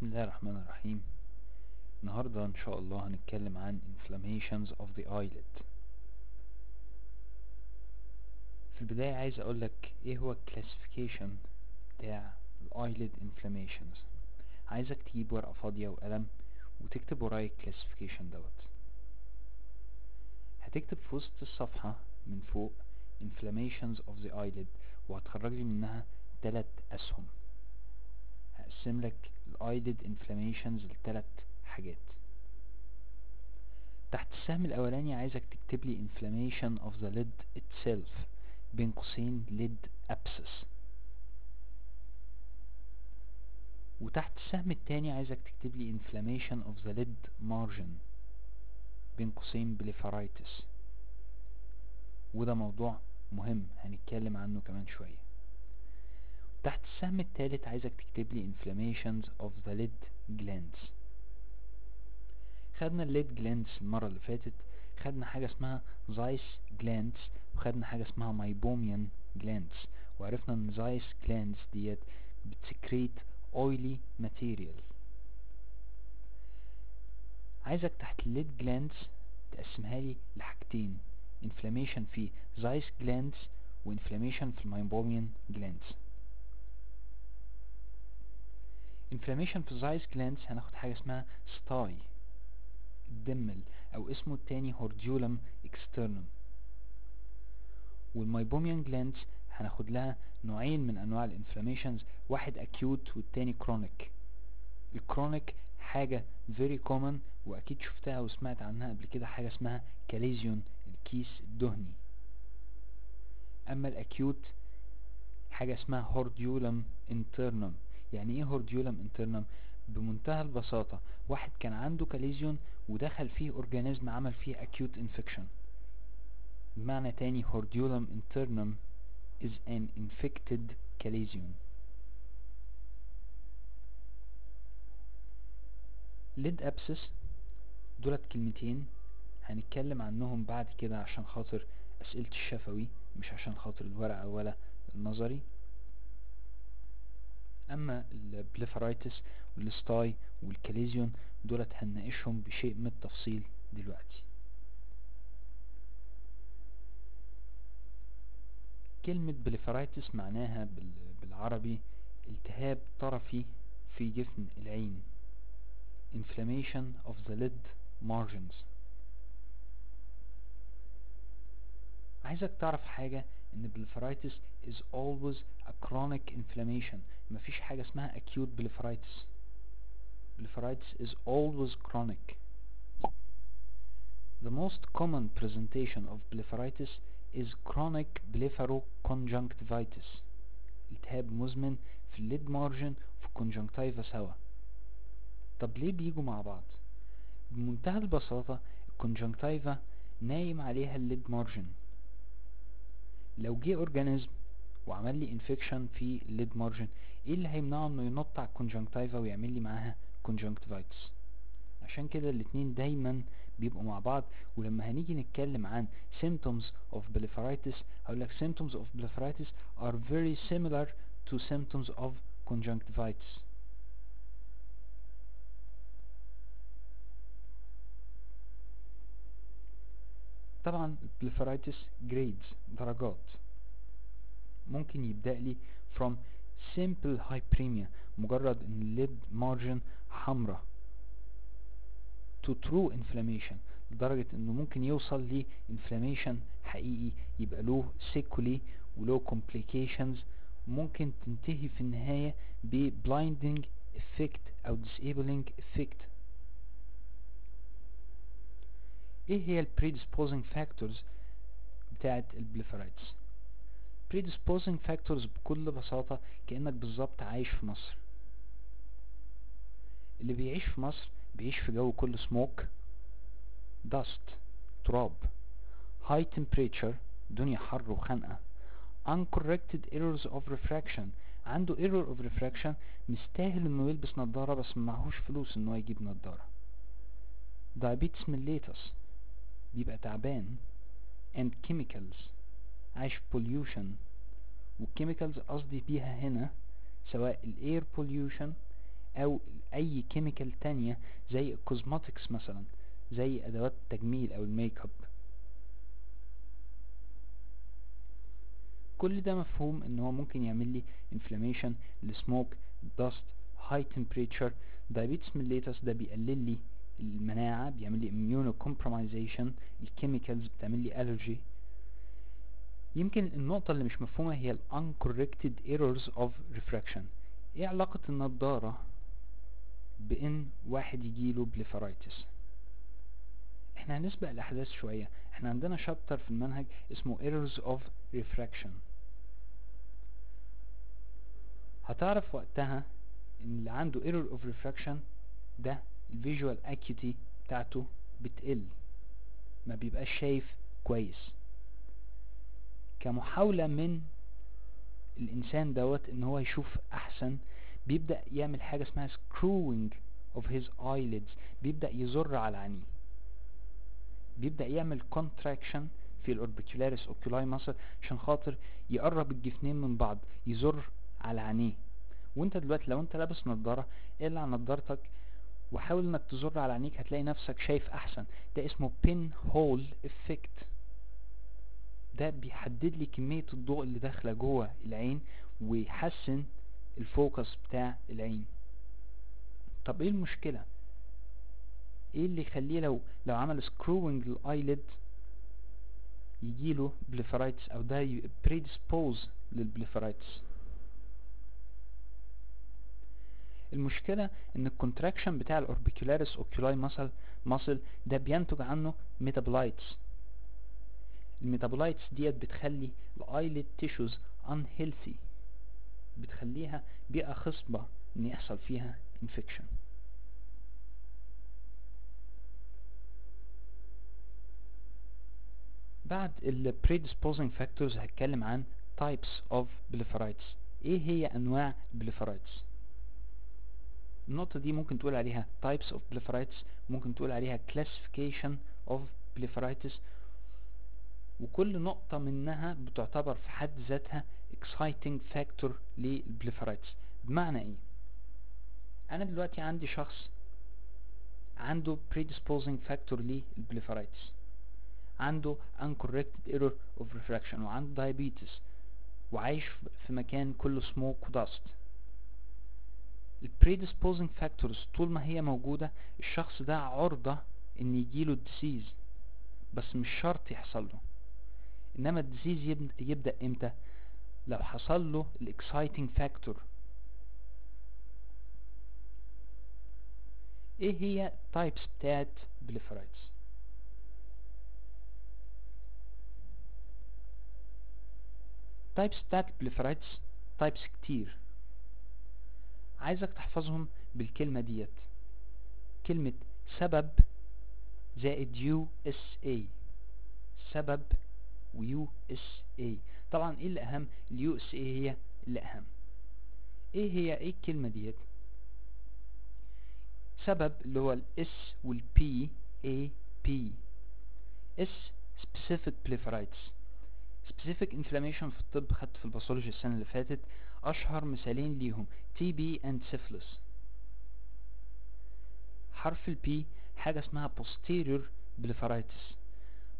بسم الله الرحمن الرحيم. النهاردة إن شاء الله هنتكلم عن inflammations of the eyelid. في البداية عايز أقولك إيه هو ال classification بتاع eyelid inflammations. عايزك تجيب ورقة فاضية وقلم وتكتب ورايا ال classification دوت. هتكتب في وسط الصفحة من فوق inflammations of the eyelid وهتخرج لي منها تلات أسهم. هقسم لك الايلid inflammations لتلات حاجات. تحت السهم الأولاني عايزك تكتب لي inflammation of the lid itself بين قوسين lid abscess. وتحت السهم التاني عايزك تكتب لي inflammation of the lid margin بين قوسين blepharitis وده موضوع مهم هنتكلم عنه كمان شوية. تحت السهم التالت عايزك تكتب لي inflammations of the lid glands. خدنا ال lid glands المرة اللي فاتت خدنا حاجة اسمها Zeis glands وخدنا حاجة اسمها meibomian glands وعرفنا إن Zeis glands ديت بت secrete oily material عايزك تحت ال lid glands تقسمها لي لحاجتين inflammation في Zeis glands و inflammation في ال meibomian glands inflammation في ال Zeis glands هناخد حاجة اسمها stye الدمل أو اسمه التاني hordeolum externum وال meibomian glands هناخد لها نوعين من أنواع ال inflammations واحد acute والتاني chronic ال chronic حاجة very common وأكيد شفتها وسمعت عنها قبل كده حاجة اسمها chalazion الكيس الدهني. أما ال acute حاجة اسمها hordeolum internum يعني إيه hordeolum internum بمنتهى البساطة واحد كان عنده chalazion ودخل فيه organism عمل فيه acute infection. بمعنى تاني hordeolum internum is an infected chalazion lid abscess دولت كلمتين هنتكلم عنهم بعد كده عشان خاطر اسئلة الشفوي مش عشان خاطر الورقة ولا النظري. أما ال blepharitis وال stye وال chalazion دولت هنناقشهم بشيء من التفصيل دلوقتي. كلمة blepharitis معناها بالعربي التهاب طرفي في جفن العين. Inflammation of the lid margins. عايزك تعرف حاجة ان blepharitis is always a chronic inflammation مفيش حاجة اسمها acute blepharitis blepharitis is always chronic the most common presentation of blepharitis is chronic blepharoconjunctivitis التهاب مزمن في الليد مارجن وفي الكونجنكتيفا سوا طب ليه بيجوا مع بعض بمنتهى البساطة الكونجنكتيفا نايم عليها الليد مارجن لو جه organism وعمل لي infection في ال lid margin إيه اللي هيمنعه إنه ينط على ال conjunctiva ويعمل لي معاها conjunctivitis عشان كده الاتنين دايما بيبقوا مع بعض. ولما هنيجي نتكلم عن symptoms of blepharitis لك symptoms of blepharitis are very similar to symptoms of conjunctivitis. طبعا ال blepharitis grades درجات. ممكن يبدأ لي from simple hyperemia مجرد إن ال lid margin حمراء to true inflammation لدرجة إنه ممكن يوصل لي inflammation حقيقي يبقى له sequelae ولو complications ممكن تنتهي في النهاية ب blinding effect أو disabling effect. إيه هي ال predisposing factors بتاعت ال blepharitis predisposing factors بكل بساطة كأنك بالظبط عايش في مصر. اللي بيعيش في مصر بيعيش في جو كله smoke dust تراب. high temperature دنيا حر وخنقة uncorrected errors of refraction. عنده error of refraction مستاهل إنه يلبس نظارة بس معهوش فلوس إنه يجيب نظارة. diabetes mellitus. بيبقى تعبان and chemicals عايش في pollution. وال chemicals قصدي بيها هنا سواء ال air pollution أو أي chemical تانية زي ال cosmetics مثلا زي أدوات التجميل أو الميك اب كل ده مفهوم إن هو ممكن يعمل لي inflammation السموك dust high temperature diabetes mellitus ده بيقلل لي المناعة بيعمل لي immunocompromisation ال chemicals بتعمل لي allergy. يمكن النقطة اللي مش مفهومة هي ال uncorrected errors of refraction. إيه علاقة النضارة بإن واحد يجيله blepharitis إحنا هنسبق الأحداث شوية. إحنا عندنا chapter في المنهج اسمه errors of refraction. هتعرف وقتها إن اللي عنده error of refraction ده الفيجوال acuity بتاعته بتقل. ما بيبقاش شايف كويس. كمحاولة من الإنسان دوت إن هو يشوف أحسن بيبدأ يعمل حاجة اسمها screwing of his eyelids. بيبدأ يزر على عينيه. بيبدأ يعمل contraction في ال orbicularis oculi muscle عشان خاطر يقرب الجفنين من بعض يزر على عينيه. وأنت دلوقتي لو أنت لابس نظارة اقلع نظارتك؟ وحاول إنك تزر على عينيك هتلاقي نفسك شايف أحسن. ده اسمه pin hole effect. ده بيحدد لي كمية الضوء اللي داخلة جوه العين ويحسن ال focus بتاع العين. طب إيه المشكلة؟ إيه اللي يخليه لو لو عمل screwing لل eyelid يجيله blepharitis أو ده predispose لل blepharitis؟ المشكلة إن ال contraction بتاع ال orbicularis oculi muscle muscle ده بينتج عنه metabolites ال metabolites ديت بتخلي ال eyelid tissues unhealthy. بتخليها بيئة خصبة إن يحصل فيها infection. بعد ال predisposing factors هتكلم عن types of blepharitis. إيه هي أنواع blepharitis النقطة دي ممكن تقول عليها types of blepharitis ممكن تقول عليها classification of blepharitis. وكل نقطة منها بتعتبر في حد ذاتها exciting factor لل blepharitis بمعنى إيه؟ أنا دلوقتي عندي شخص عنده predisposing factor لل blepharitis عنده uncorrected error of refraction وعنده diabetes وعايش في مكان كله smoke و dust ال predisposing factors طول ما هي موجودة الشخص ده عرضة إن يجيله ال disease بس مش شرط يحصل له. إنما ال disease يبدأ إمتى؟ لو حصل له ال exciting factor إيه هي types بتاعت blepharitis types بتاعت blepharitis types كتير. عايزك تحفظهم بالكلمة ديت. كلمة سبب زائد USA سبب و USA طبعا إيه اللي اهم ال USA هي اللي اهم إيه هي؟ إيه الكلمة ديت؟ سبب اللي هو ال S وال B A B. S specific blepharitis specific inflammation في الطب خدت في ال pathology السنة اللي فاتت أشهر مثالين ليهم TB and syphilis. حرف ال B حاجة اسمها posterior blepharitis.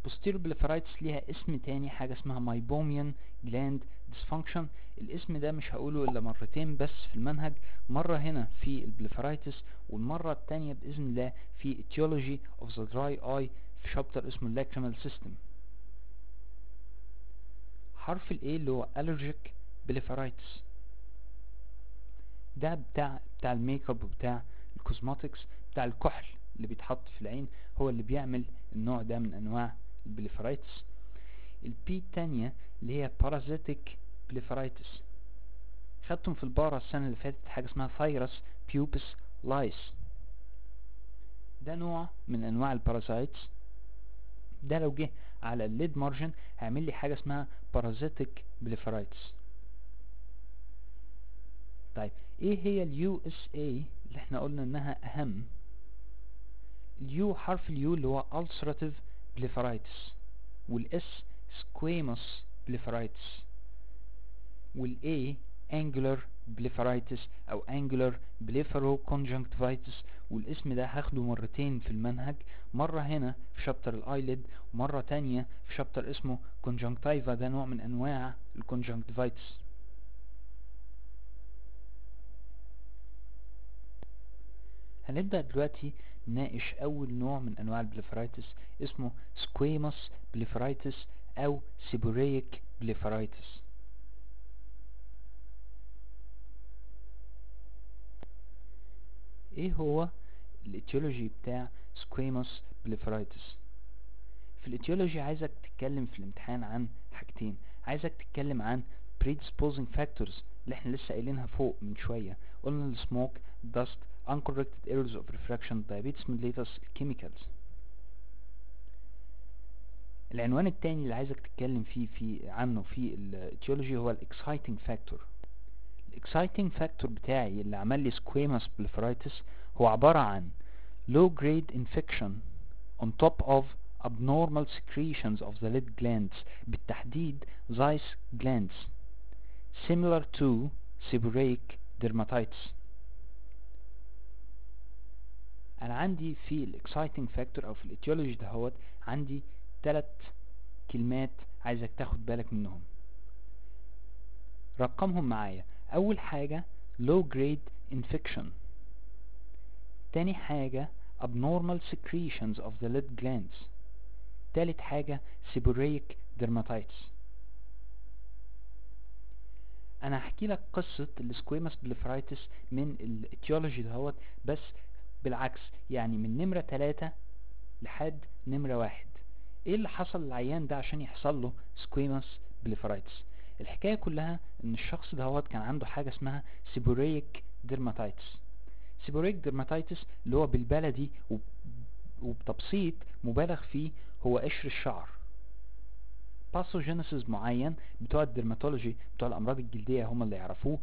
Posterior blepharitis ليها اسم تاني حاجة اسمها meibomian gland dysfunction. الاسم ده مش هقوله إلا مرتين بس في المنهج. مرة هنا في ال blepharitis والمرة التانية بإذن الله في etiology of the dry eye في chapter اسمه lacrimal system. حرف ال A اللي هو allergic blepharitis ده بتاع بتاع ال make up وبتاع ال cosmetics بتاع الكحل اللي بيتحط في العين هو اللي بيعمل النوع ده من أنواع ال blepharitis ال B التانية اللي هي parasitic blepharitis خدتم في ال para السنة اللي فاتت حاجة اسمها phthirus pubis lice ده نوع من أنواع ال parasites ده لو جه على ال lid margin هيعمل لي حاجة اسمها parasitic blepharitis طيب إيه هي ال USA اللي إحنا قلنا انها اهم ال U حرف ال U اللي هو ulcerative blepharitis وال S squamous blepharitis وال A angular blepharitis أو angular blepharoconjunctivitis والاسم ده هاخده مرتين في المنهج مرة هنا في chapter ال eyelid ومرة تانية في chapter اسمه conjunctiva ده نوع من أنواع ال conjunctivitis هنبدأ دلوقتي نناقش أول نوع من أنواع ال blepharitis اسمه squamous blepharitis أو seborrheic blepharitis إيه هو ال etiology بتاع squamous blepharitis. في ال etiology عايزك تتكلم في الامتحان عن حاجتين. عايزك تتكلم عن predisposing factors اللي إحنا لسه قايلينها فوق من شوية. قلنا السموك dust uncorrected errors of refraction diabetes mellitus chemicals. العنوان التاني اللي عايزك تتكلم فيه في عنه في ال etiology هو ال exciting factor ال exciting factor بتاعي اللي عمل لي squamous blepharitis هو عبارة عن low grade infection on top of abnormal secretions of the lid glands بالتحديد Zeiss glands similar to seborrheic dermatitis أنا عندي في ال exciting factor أو في ال etiology دهوت عندي ثلاث كلمات عايزك تاخد بالك منهم رقمهم معايا اول حاجة low grade infection تاني حاجة abnormal secretions of the lid glands. تالت حاجة seborrheic dermatitis. أنا هحكي لك قصة ال squamous blepharitis من ال etiology دهوت بس بالعكس يعني من نمرة تلاتة لحد نمرة واحد. إيه اللي حصل للعيان ده عشان يحصل له squamous blepharitis الحكاية كلها إن الشخص دهوت كان عنده حاجة اسمها seborrheic dermatitis seborrheic dermatitis اللي هو بالبلدي وبتبسيط مبالغ فيه هو قشر الشعر. pathogenesis معين بتوع ال dermatology بتوع الأمراض الجلدية هم اللي يعرفوه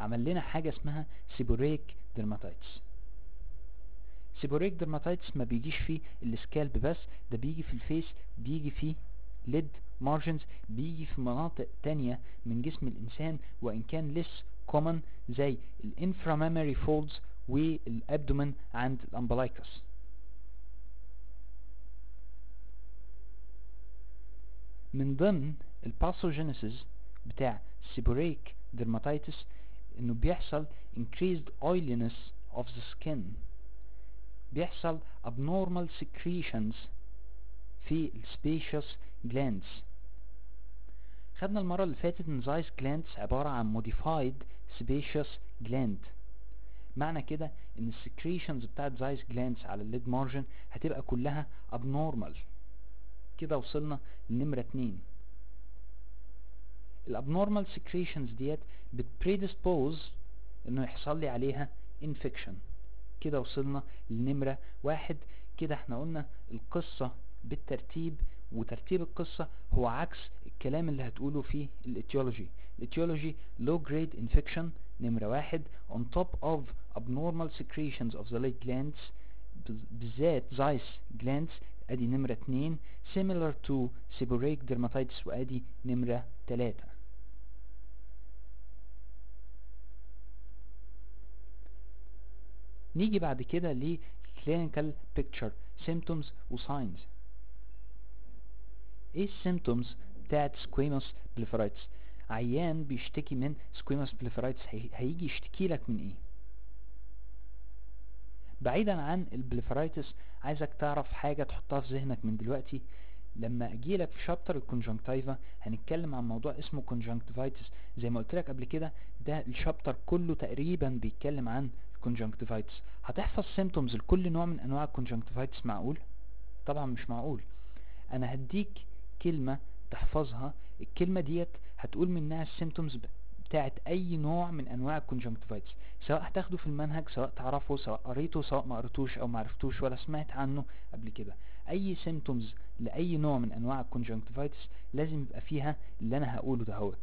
عمل لنا حاجة اسمها seborrheic dermatitis seborrheic dermatitis ما بيجيش فيه ال scalp بس ده بيجي في ال face بيجي فيه lid margins بيجي في مناطق تانية من جسم الإنسان وإن كان less common زي ال inframammary folds وال abdomen عند ال umbilicus من ضمن ال pathogenesis بتاع seborrheic dermatitis إنه بيحصل increased oiliness of the skin. بيحصل abnormal secretions في sebaceous glands. خدنا المرة اللي فاتت إن Zeis glands عبارة عن modified sebaceous gland. معنى كده إن ال secretions بتاعت Zeis glands على ال lid margin هتبقى كلها abnormal. كده وصلنا لنمرة اتنين. ال abnormal secretions ديت بت predispose إنه يحصل لي عليها infection كده وصلنا لنمرة واحد. كده إحنا قلنا القصة بالترتيب وترتيب القصة هو عكس الكلام اللي هتقوله في ال etiology. ال etiology low grade infection نمرة واحد on top of abnormal secretions of the lid glands بالذات Zeiss glands ادي نمرة اتنين similar to seborrheic dermatitis وادي نمرة تلاتة نيجي بعد كده ل clinical picture symptoms و signs ايه السيمتومز بتاعت squamous blepharitis عيان بيشتكي من squamous blepharitis. هيجي يشتكي لك من إيه؟ بعيدا عن ال blepharitis عايزك تعرف حاجة تحطها في ذهنك من دلوقتي. لما اجيلك في chapter ال conjunctiva هنتكلم عن موضوع اسمه conjunctivitis زي ما قلت لك قبل كده ده ال chapter كله تقريبا بيتكلم عن ال conjunctivitis هتحفظ symptoms لكل نوع من أنواع ال conjunctivitis معقول؟ طبعا مش معقول. أنا هديك كلمة تحفظها الكلمة ديت هتقول منها ال symptoms بتاعت أي نوع من أنواع ال conjunctivitis سواء هتاخده في المنهج سواء تعرفه سواء قريته سواء ما قريتوش أو ما عرفتوش ولا سمعت عنه قبل كده. أي symptoms لأي نوع من أنواع ال conjunctivitis لازم يبقى فيها اللي أنا هقوله دهوت.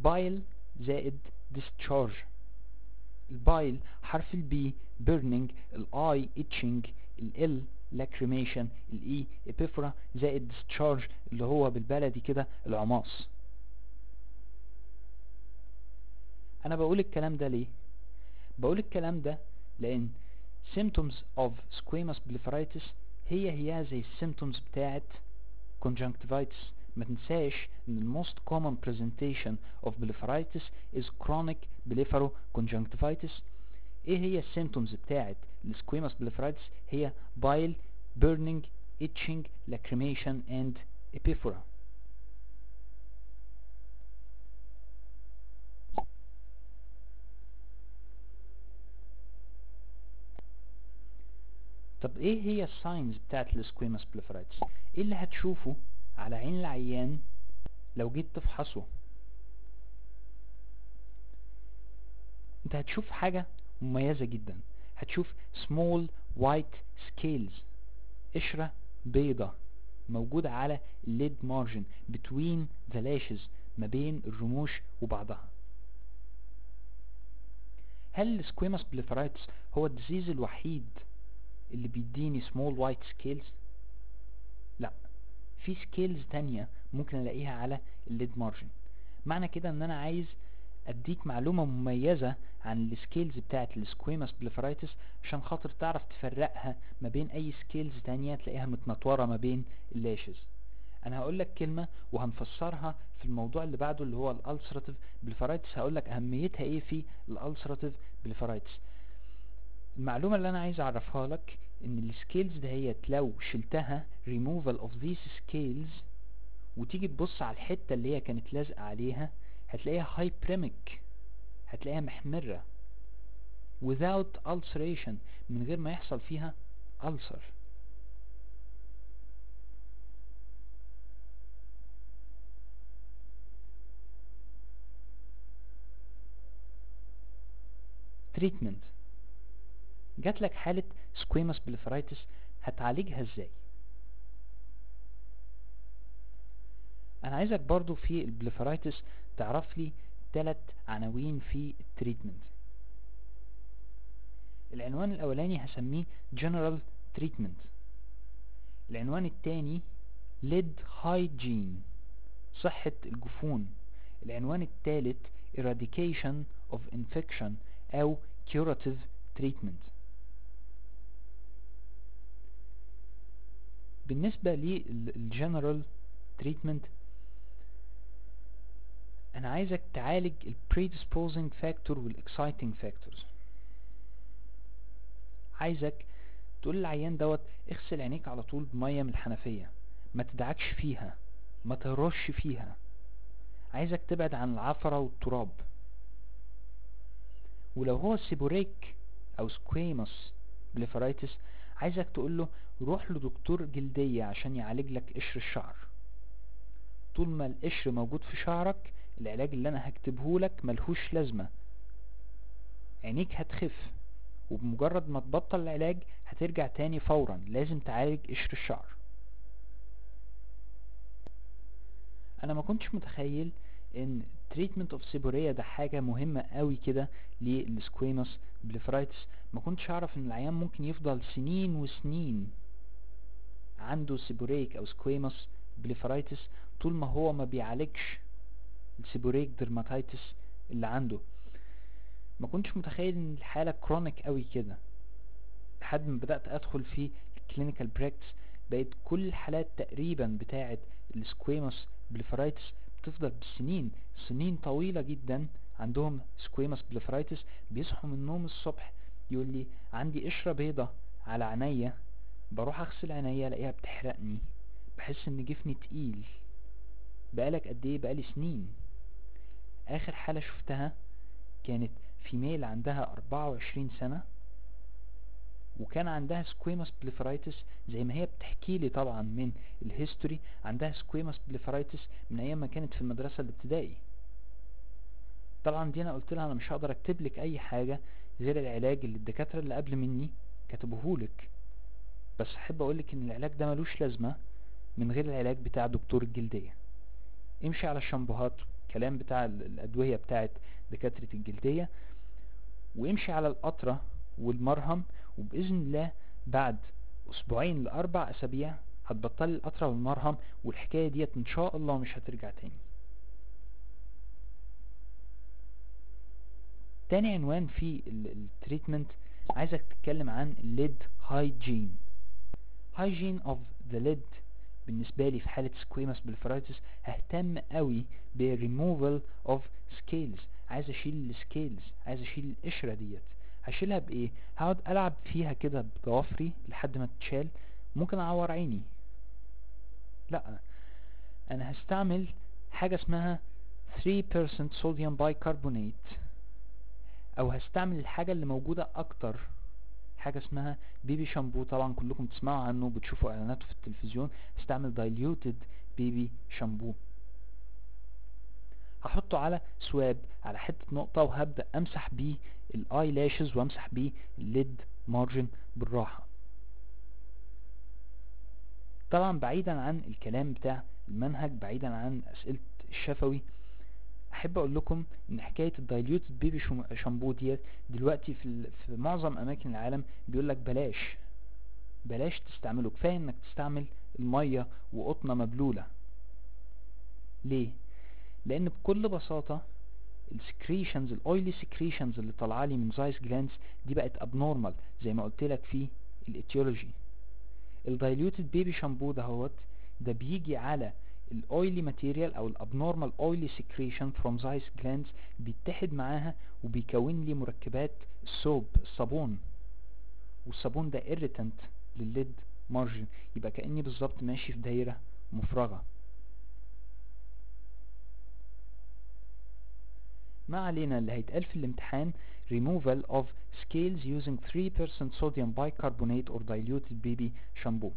bile زائد discharge. ال bile حرف ال B burning ال I itching ال L lacrimation ال E epiphora زائد discharge اللي هو بالبلدي كده العماص أنا بقول الكلام ده ليه بقول الكلام ده لأن symptoms of squamous blepharitis هي هي زي السيمتومز بتاعت conjunctivitis ما تنساش ان most common presentation of blepharitis is chronic blepharoconjunctivitis إيه هي السيمتومز بتاعت السكويموس blepharitis هي bile burning itching lacrimation and epiphora. طب إيه هي ال signs بتاعت ال squamous blepharitis إيه اللي هتشوفه على عين العيان لو جيت تفحصه؟ انت هتشوف حاجة مميزة جدا. هتشوف small white scales قشرة بيضة موجودة على ال lid margin between the lashes ما بين الرموش وبعضها. هل ال squamous blepharitis هو ال disease الوحيد اللي بيديني small white scales لا. في scales تانية ممكن ألاقيها على ال lid margin معنى كده إن أنا عايز أديك معلومة مميزة عن ال scales بتاعت ال squamous blepharitis عشان خاطر تعرف تفرقها ما بين أي scales تانية تلاقيها منطورة ما بين ال lashes. أنا هقول لك كلمة وهنفسرها في الموضوع اللي بعده اللي هو ال ulcerative blepharitis. هقول لك أهميتها إيه في ال ulcerative blepharitis. المعلومة اللي أنا عايز أعرفها لك إن ال scales دهيت لو شلتها removal of these scales وتيجي تبص على الحتة اللي هي كانت لازقة عليها هتلاقيها hyperemic هتلاقيها محمرة without ulceration من غير ما يحصل فيها ulcer. Treatment. جات لك حالة squamous blepharitis هتعالجها إزاي؟ أنا عايزك برضو في ال blepharitis تعرف لي ثلاث عناوين في ال treatment العنوان الأولاني هسميه general treatment. العنوان الثاني lid hygiene صحة الجفون. العنوان الثالث eradication of infection أو curative treatment. بالنسبة لل general treatment أنا عايزك تعالج ال predisposing factor وال exciting factors. عايزك تقول للعيان دوت اغسل عينيك على طول بمية من الحنفية ما تدعكش فيها ما ترش فيها. عايزك تبعد عن العفرة والتراب. ولو هو seborrheic أو squamous blepharitis عايزك تقول له روح لدكتور جلدية عشان يعالج لك قشر الشعر. طول ما القشر موجود في شعرك العلاج اللي أنا هكتبه لك ملهوش لازمة. عينيك هتخف وبمجرد ما تبطل العلاج هترجع تاني فورا. لازم تعالج قشر الشعر. أنا ما كنتش متخيل إن treatment of seborrhea ده حاجة مهمة قوي كده لل squamous blepharitis ما كنتش أعرف إن العيان ممكن يفضل سنين وسنين عنده seborrheic أو squamous blepharitis طول ما هو ما بيعالجش. ال seborrheic dermatitis اللي عنده. ما كنتش متخيل إن الحالة chronic قوي كده. لحد ما بدأت أدخل في ال clinical practice بقيت كل الحالات تقريبا بتاعة ال squamous blepharitis بتفضل بالسنين سنين طويلة جدا عندهم squamous blepharitis بيصحوا من النوم الصبح يقول لي عندي قشرة بيضة على عينيا بروح أغسل عينيا ألاقيها بتحرقني بحس إن جفني تقيل. بقالك قد إيه؟ بقالي سنين. آخر حالة شفتها كانت female عندها 24 سنة وكان عندها squamous blepharitis زي ما هي بتحكي لي طبعا من ال history عندها squamous blepharitis من أيام ما كانت في المدرسة الابتدائي. طبعا دي أنا قلت لها أنا مش هقدر أكتب لك أي حاجة غير العلاج اللي الدكاترة اللي قبل مني كتبوهولك بس أحب اقولك إن العلاج ده ملوش لازمة من غير العلاج بتاع دكتور الجلدية. امشي على الشامبوهات كلام بتاع الأدوية بتاعت دكاترة الجلدية وامشي على القطرة والمرهم وبإذن الله بعد أسبوعين لأربع أسابيع هتبطلي القطرة والمرهم والحكاية ديت إن شاء الله مش هترجع تاني. تاني عنوان في ال treatment عايزك تتكلم عن ال lid hygiene hygiene of the lid بالنسبة لي في حالة squamous blepharitis ههتم قوي بريموفال اوف سكيلز عايز أشيل ال scales عايز أشيل القشرة ديت. هشيلها بإيه؟ هقعد ألعب فيها كده بضوافري لحد ما تتشال. ممكن أعور عيني. لا. أنا هستعمل حاجة اسمها 3% sodium bicarbonate أو هستعمل الحاجة اللي موجودة أكتر حاجة اسمها baby shampoo. طبعا كلكم تسمعوا عنه بتشوفوا إعلاناته في التلفزيون. هستعمل diluted baby shampoo. هحطه على swab على حتة قطنة وهبدأ أمسح بيه ال eye lashes وأمسح بيه ال lid margin بالراحة. طبعا بعيدا عن الكلام بتاع المنهج بعيدا عن أسئلة الشفوي أحب أقول لكم إن حكاية ال diluted baby shampoo ديت دلوقتي في في معظم أماكن العالم بيقول لك بلاش. بلاش تستعمله. كفاية إنك تستعمل المية وقطنة مبلولة. ليه؟ لأن بكل بساطة ال secretions ال oily secretions اللي طالعة لي من Zeis glands دي بقت abnormal زي ما قلت لك في ال etiology ال diluted baby shampoo دهوت ده بيجي على ال oily material أو ال abnormal oily secretion from Zeis glands بيتحد معاها وبيكون لي مركبات ال soap الصابون والصابون ده irritant لل lid margin يبقى كأني بالظبط ماشي في دايرة مفرغة. ما علينا اللي هيتقال في الامتحان؟ removal of scales using 3% sodium bicarbonate or diluted baby shampoo.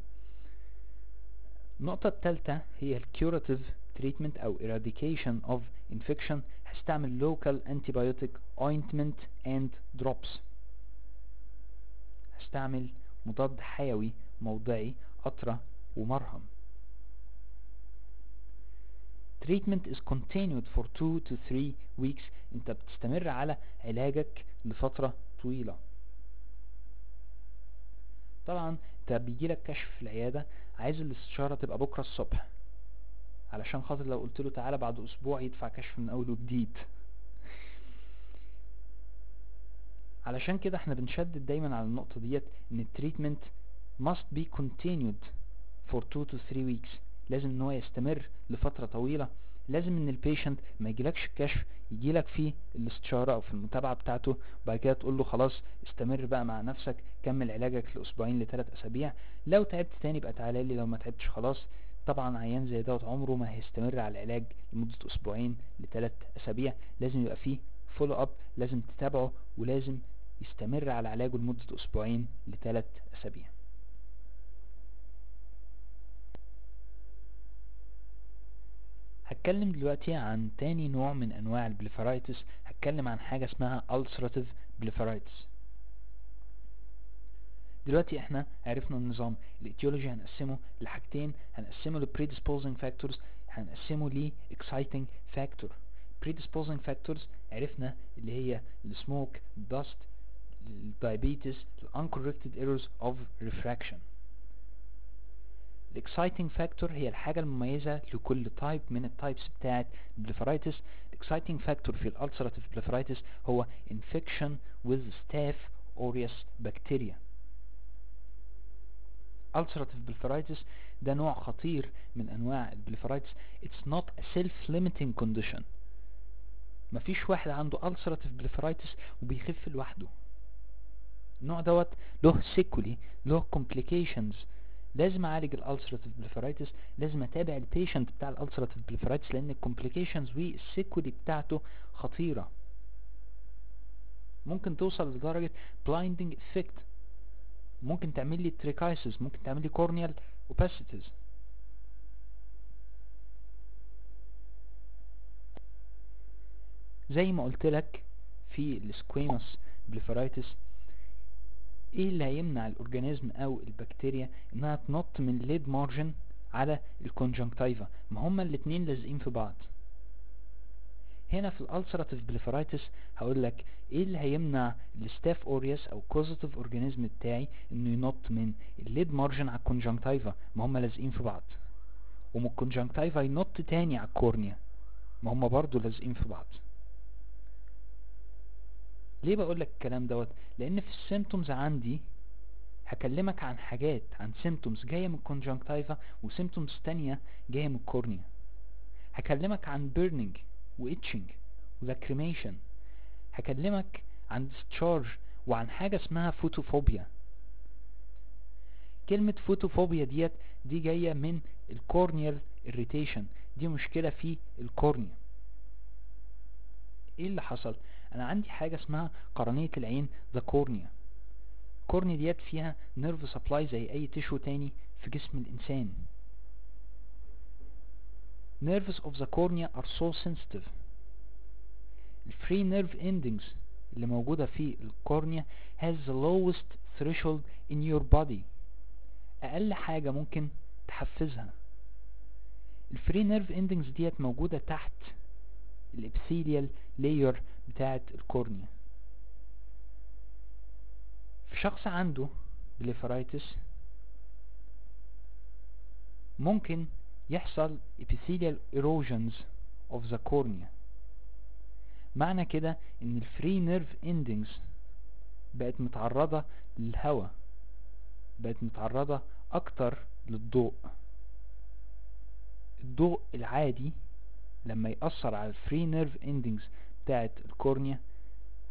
النقطة الثالثة هي ال curative treatment أو eradication of infection هستعمل local antibiotic ointment and drops. هستعمل مضاد حيوي موضعي قطرة ومرهم. Treatment is continued for 2 to 3 weeks. أنت بتستمر على علاجك لفترة طويلة. طبعا انت بيجيلك كشف في العيادة عايز الاستشارة تبقى بكرة الصبح. علشان خاطر لو قلت له تعالى بعد أسبوع يدفع كشف من أول وجديد. علشان كده إحنا بنشدد دايما على النقطة ديت إن ال treatment must be continued for 2 to 3 weeks. لازم إن هو يستمر لفترة طويلة لازم إن ال patient ما يجيلكش الكشف يجيلك في الاستشارة أو في المتابعة بتاعته وبعد كده تقول له خلاص استمر بقى مع نفسك كمل علاجك لأسبوعين لثلاث أسابيع. لو تعبت تاني بقى تعالى لي لو ما تعبتش خلاص. طبعا عيان زي دوت عمره ما هيستمر على العلاج لمدة أسبوعين لثلاث أسابيع. لازم يبقى فيه follow up لازم تتابعه ولازم يستمر على علاجه لمدة أسبوعين لثلاث أسابيع. هتكلم دلوقتي عن تاني نوع من أنواع ال blepharitis هتكلم عن حاجة اسمها ulcerative blepharitis. دلوقتي إحنا عرفنا النظام. ال etiology هنقسمه لحاجتين. هنقسمه ل predisposing factors. هنقسمه ل exciting factor. Predisposing factors عرفنا اللي هي السموك dust ال diabetes uncorrected errors of refraction ال exciting factor هي الحاجة المميزة لكل type من ال types بتاعت ال blepharitis ال exciting factor في ال ulcerative blepharitis هو infection with staph aureus bacteria. Ulcerative blepharitis ده نوع خطير من أنواع ال blepharitis it's not a self-limiting condition. مفيش واحد عنده ulcerative blepharitis وبيخف لوحده. النوع دوت له sequelae له complications. لازم أعالج ال ulcerative blepharitis لازم أتابع ال patient بتاع ال ulcerative blepharitis لأن ال complications وال sequelae بتاعته خطيرة. ممكن توصل لدرجة blinding effect. ممكن تعمل لي trichiasis ممكن تعمل لي corneal opacities. زي ما قلت لك في ال squamous blepharitis إيه اللي هيمنع ال organism أو البكتيريا إنها تنط من ال lid margin على ال conjunctiva؟ ما هما الاتنين لازقين في بعض. هنا في ال ulcerative blepharitis هقول لك إيه اللي هيمنع ال staph aureus أو causative organism بتاعي إنه ينط من ال lid margin على ال conjunctiva؟ ما هما لازقين في بعض. ومن ال conjunctiva ينط تاني على ال cornea. ما هما برضو لازقين في بعض. ليه بقول لك الكلام دوت؟ لأن في ال symptoms عندي هكلمك عن حاجات عن symptoms جاية من ال conjunctiva و symptoms تانية جاية من ال cornea هكلمك عن burning و itching و lacrimation هكلمك عن discharge وعن حاجة اسمها photophobia كلمة photophobia ديت دي جاية من ال corneal irritation. دي مشكلة في ال cornea إيه اللي حصل؟ أنا عندي حاجة اسمها قرنية العين the cornea ال cornea ديت فيها nerve supply زي أي تشو تاني في جسم الإنسان. Nerves of the cornea are so sensitive. ال free nerve endings اللي موجودة في ال cornea has the lowest threshold in your body. أقل حاجة ممكن تحفزها. ال free nerve endings ديت موجودة تحت ال epithelial layer بتاعت ال cornea. في شخص عنده blepharitis ممكن يحصل epithelial erosions of the cornea. معنى كده إن ال free nerve endings بقت متعرضة للهواء بقت متعرضة أكتر للضوء. الضوء العادي لما يأثر على ال free nerve endings بتاعت ال cornea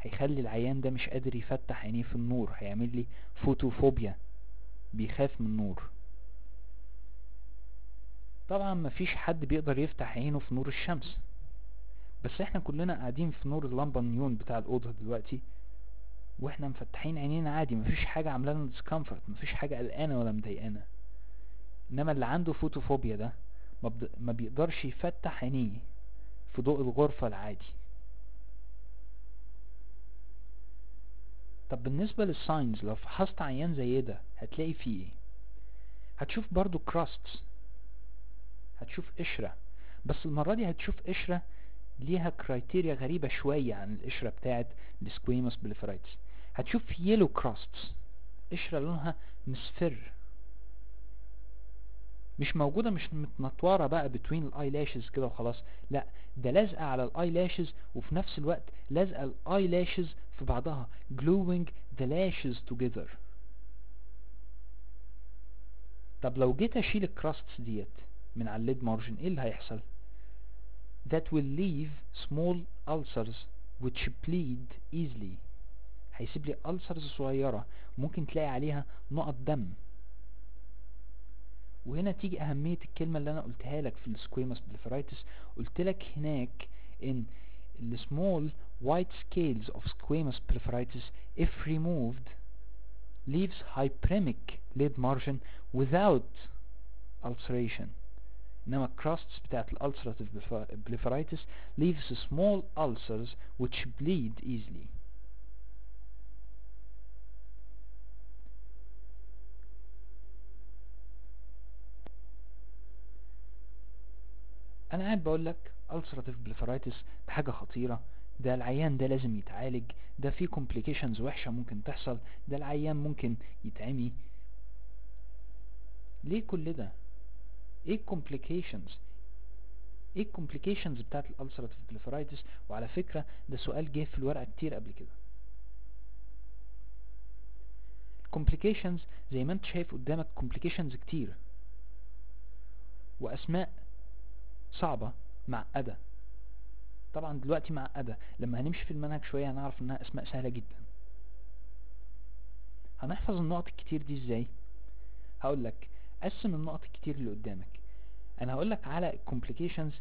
هيخلي العيان ده مش قادر يفتح عينيه في النور هيعمل لي photophobia بيخاف من النور. طبعا مفيش حد بيقدر يفتح عينه في نور الشمس. بس إحنا كلنا قاعدين في نور اللمبة النيون بتاع الأوضة دلوقتي وإحنا مفتحين عينينا عادي مفيش حاجة عاملة لنا discomfort مفيش حاجة قلقانة ولا مضايقانا. إنما اللي عنده photophobia ده. ما بيقدرش يفتح عينيه في ضوء الغرفة العادي. طب بالنسبة لل signs لو فحصت عيان زي ده هتلاقي فيه إيه؟ هتشوف برضو crusts هتشوف قشرة بس المرة دي هتشوف قشرة ليها criteria غريبة شوية عن القشرة بتاعت ال squamous blepharitis هتشوف yellow crusts قشرة لونها مصفر. مش موجودة مش متنطورة بقى between ال eye lashes كده وخلاص لأ ده لازقة على ال eye lashes وفي نفس الوقت لازقة ال eye lashes في بعضها gluing the lashes together. طب لو جيت أشيل ال crusts ديت من على ال lid margin إيه اللي هيحصل؟ That will leave small ulcers which bleed easily. هيسيب لي ulcers صغيرة ممكن تلاقي عليها نقط دم. وهنا تيجي أهمية الكلمة اللي أنا قلتها لك في ال squamous blepharitis قلت لك هناك إن the small white scales of squamous blepharitis if removed leaves hyperemic lid margin without ulceration إنما الكراستس بتاعت الالسراتيف blepharitis leaves small ulcers which bleed easily أنا قاعد بقول لك ulcerative blepharitis ده حاجة خطيرة. ده العيان ده لازم يتعالج. ده فيه complications وحشة ممكن تحصل. ده العيان ممكن يتعمي. ليه كل ده؟ إيه complications إيه complications بتاعت الالسراتيف blepharitis وعلى فكرة ده سؤال جه في الورقة كتير قبل كده. Complications زي ما أنت شايف قدامك complications كتير. وأسماء صعبة معقدة طبعا دلوقتي معقدة لما هنمشي في المنهج شوية هنعرف إنها أسماء سهلة جدا. هنحفظ النقط الكتير دي إزاي؟ هقول لك قسم النقط الكتير اللي قدامك. أنا هقول لك على ال complications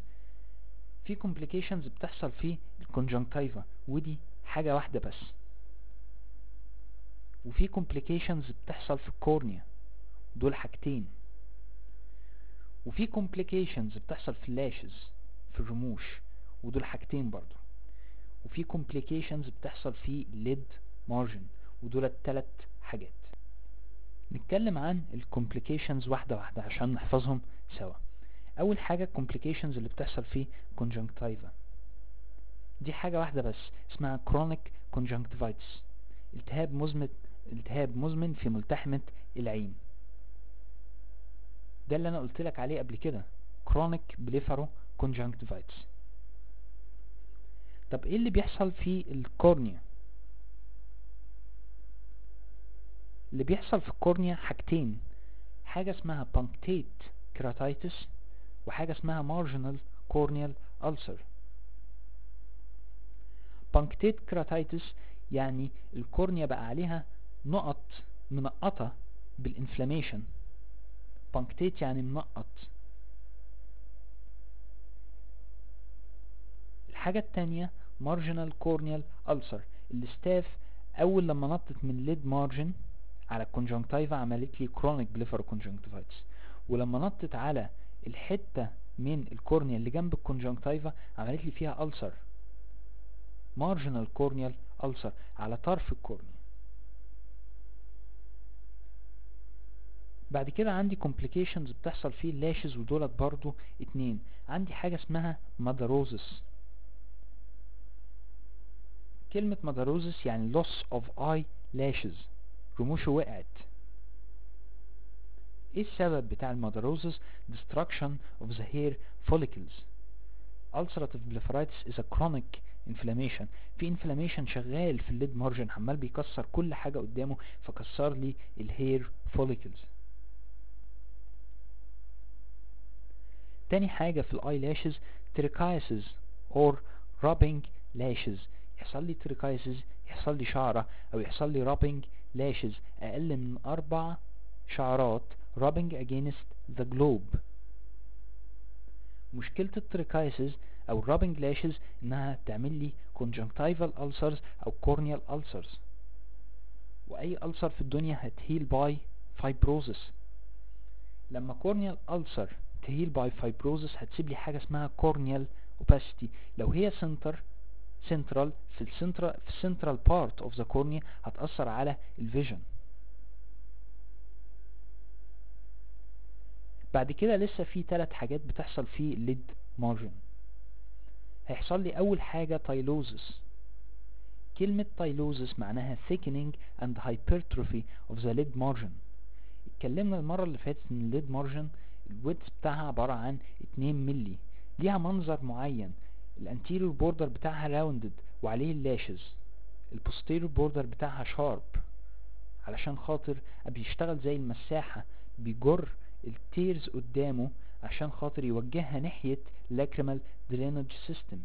في complications بتحصل في ال conjunctiva ودي حاجة واحدة بس. وفي complications بتحصل في ال cornea دول حاجتين. وفي complications بتحصل في ال lashes في الرموش ودول حاجتين برضو. وفي complications بتحصل في ال lid margin ودول التلات حاجات. نتكلم عن ال complications واحدة واحدة عشان نحفظهم سوا. أول حاجة complications اللي بتحصل في conjunctiva. دي حاجة واحدة بس اسمها chronic conjunctivitis. التهاب مزمن التهاب مزمن في ملتحمة العين. ده اللي أنا قلت لك عليه قبل كده. Chronic blepharoconjunctivitis طب إيه اللي بيحصل في الكورنيا؟ اللي بيحصل في الكورنيا حاجتين. حاجة اسمها punctate keratitis وحاجة اسمها marginal corneal ulcer. Punctate keratitis يعني ال cornea بقى عليها نقط منقطة بال inflammation punctate يعني منقط الحاجة التانية marginal corneal ulcer ال staph اول لما نطت من lid margin على ال conjunctiva عملت لي chronic blepharoconjunctivitis ولما نطت على الحتة من ال cornea اللي جنب ال conjunctiva عملت لي فيها ulcer marginal corneal ulcer على طرف ال cornea بعد كده عندي complications بتحصل فيه ال lashes ودولت برضو اتنين. عندي حاجة اسمها madarosis كلمة madarosis يعني loss of eye lashes. رموشه وقعت. إيه السبب بتاع ال madarosis destruction of the hair follicles. Ulcerative blepharitis is a chronic inflammation. في inflammation شغال في ال lid margin عمال بيكسر كل حاجة قدامه فكسر لي ال hair follicles. تاني حاجة في ال eye lashes trichiasis or rubbing lashes يحصل لي trichiasis يحصل لي شعرة أو يحصل لي rubbing lashes أقل من أربع شعرات rubbing against the globe مشكلة ال trichiasis أو ال rubbing lashes إنها تعمل لي conjunctival ulcers أو corneal ulcers. وأي ulcer في الدنيا هت heal by fibrosis. لما corneal ulcer ت heal by fibrosis هتسيب لي حاجة اسمها corneal opacity. لو هي center central في السنترال في central part of the cornea هتأثر على ال vision بعد كده لسه في ثلاث حاجات بتحصل في ال lid margin هيحصل لي أول حاجة tylosis كلمة tylosis معناها thickening and hypertrophy of the lid margin. اتكلمنا المرة اللي فاتت إن ال lid margin ال width بتاعها عبارة عن 2 ملي ليها منظر معين. ال anterior border بتاعها rounded وعليه ال lashes ال posterior border بتاعها sharp علشان خاطر بيشتغل زي المساحة بيجر ال tears قدامه عشان خاطر يوجهها ناحية lacrimal drainage system.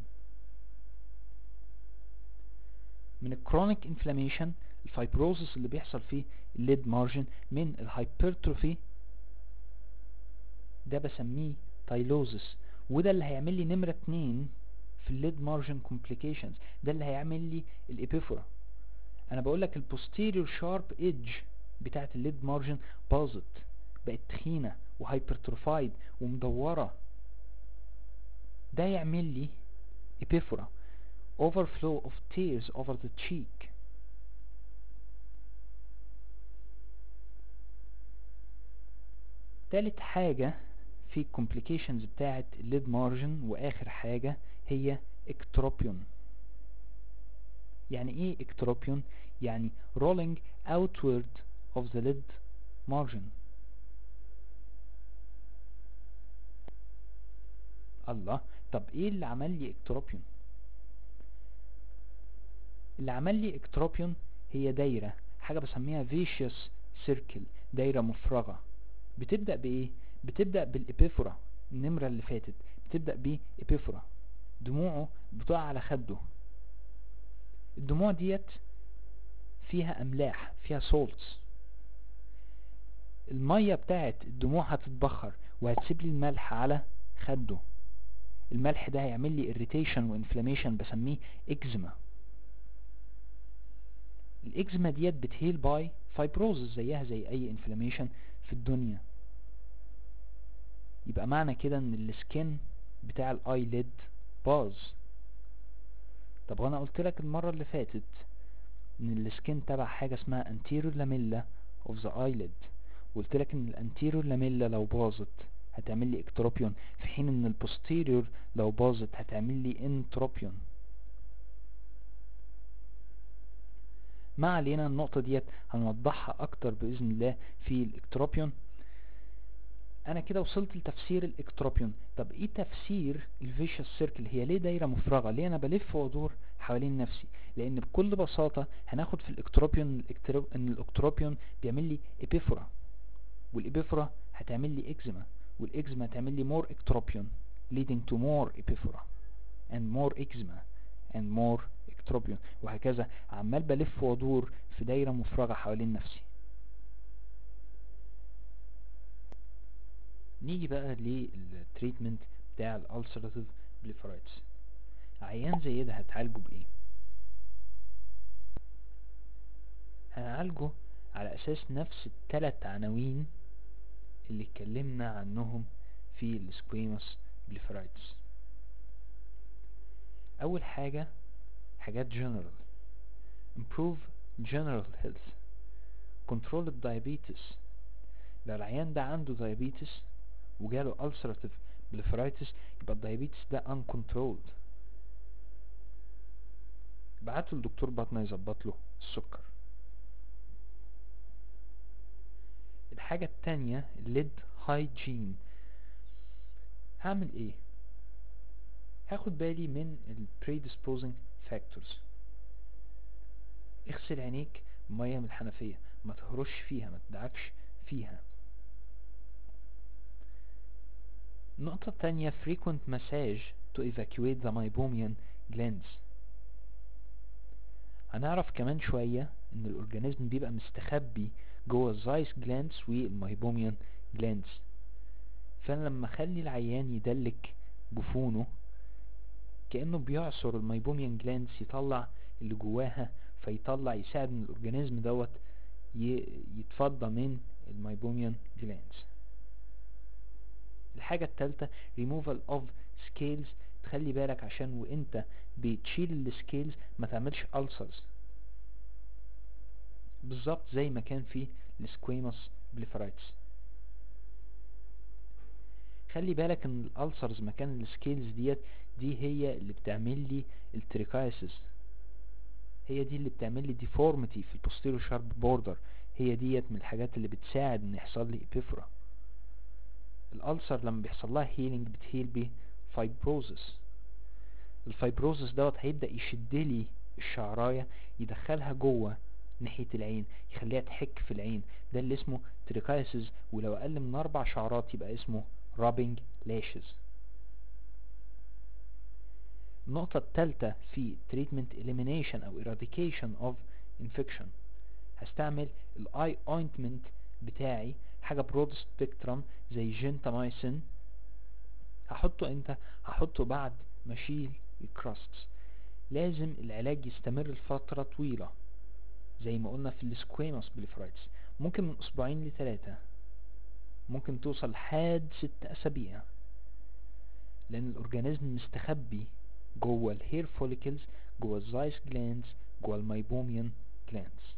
من ال chronic inflammation ال fibrosis اللي بيحصل فيه ال lid margin من ال hypertrophy ده بسميه tylosis وده اللي هيعمل لي نمرة اتنين في ال lid margin complications ده اللي هيعمل لي ال epiphora أنا بقول لك ال posterior sharp edge بتاعت ال lid margin باظت بقت تخينة و hypertrophied ومدورة. ده يعمل لي epiphora overflow of tears over the cheek. تالت حاجة في complications بتاعت ال lid margin وآخر حاجة هي ectropion يعني إيه ectropion يعني rolling outward of the lid margin. الله. طب إيه اللي عمل لي ectropion اللي عمل لي ectropion هي دايرة حاجة بسميها vicious circle دايرة مفرغة. بتبدأ بإيه؟ بتبدأ بال epiphora النمرة اللي فاتت بتبدأ ب epiphora. دموعه بتقع على خده. الدموع ديت فيها أملاح فيها salts المية بتاعت الدموع هتتبخر وهتسيب لي الملح على خده. الملح ده هيعمل لي irritation و inflammation بسميه اكزيما الاكزيما ديت بت heal by fibrosis زيها زي أي inflammation في الدنيا. يبقى معنى كده إن ال skin بتاع ال eyelid باظ. طب وأنا قلت لك المرة اللي فاتت إن ال skin تبع حاجة اسمها anterior lamella of the eyelid. وقلت لك إن ال anterior lamella لو باظت هتعمل لي ectropion في حين إن ال posterior لو باظت هتعمل لي entropion ما علينا النقطة ديت هنوضحها أكتر بإذن الله في ال ectropion أنا كده وصلت لتفسير ال ectropion. طب إيه تفسير ال vicious circle؟ هي ليه دايرة مفرغة؟ ليه أنا بلف وأدور حوالين نفسي؟ لأن بكل بساطة هناخد في ال ectropion إن ال ectropion بيعمل لي epiphora وال epiphora هتعمل لي إكزيما والإكزيما هتعمل لي more ectropion leading to more epiphora and more eczema and more ectropion وهكذا. عمال بلف وأدور في دايرة مفرغة حوالين نفسي. نيجي بقى لل treatment بتاع ال ulcerative blepharitis عيان زي ده هتعالجه بإيه؟ هنعالجه على أساس نفس التلات عناوين اللي اتكلمنا عنهم في ال squamous blepharitis أول حاجة حاجات general. Improve general health. Control ال diabetes لو العيان ده عنده diabetes وجاله ulcerative blepharitis يبقى ال diabetes ده uncontrolled. بعته لدكتور بطنة يظبط له السكر. الحاجة التانية ليد هايجين هعمل إيه؟ هاخد بالي من predisposing factors. اغسل عينيك بمية من الحنفية ما تهرش فيها ما تدعكش فيها. النقطة التانية frequent massage to evacuate the meibomian glands. هنعرف كمان شوية إن ال organism بيبقى مستخبي جوه ال Zeis glands وال meibomian glands فأنا لما أخلي العيان يدلك جفونه كأنه بيعصر ال meibomian glands يطلع اللي جواها فيطلع يساعد إن ال organism دوت يتفضى من ال meibomian glands الحاجة التالتة removal of scales تخلي بالك عشان وإنت بتشيل ال scales ما تعملش ulcers. بالظبط زي ما كان في ال squamous blepharitis خلي بالك إن ال ulcers مكان ال scales ديت دي هي اللي بتعمل لي ال trichiasis هي دي اللي بتعمل لي deformity في ال posterior sharp border هي ديت من الحاجات اللي بتساعد إن يحصل لي epiphora ال ulcer لما بيحصل لها healing بت heal ب fibrosis ال fibrosis دوت هيبدأ يشد لي الشعراية يدخلها جوه ناحية العين يخليها تحك في العين. ده اللي اسمه trichiasis ولو أقل من أربع شعرات يبقى اسمه rubbing lashes النقطة التالتة في treatment elimination أو eradication of infection. هستعمل ال eye ointment بتاعي حاجة broad spectrum زي جنتامايسين هحطه إمتى؟ هحطه بعد ما أشيل ال crusts لازم العلاج يستمر لفترة طويلة زي ما قلنا في ال squamous blepharitis ممكن من أسبوعين لثلاثة ممكن توصل لحد ست أسابيع. لأن ال organism مستخبي جوه ال hair follicles جوه ال Zeis glands جوه ال meibomian glands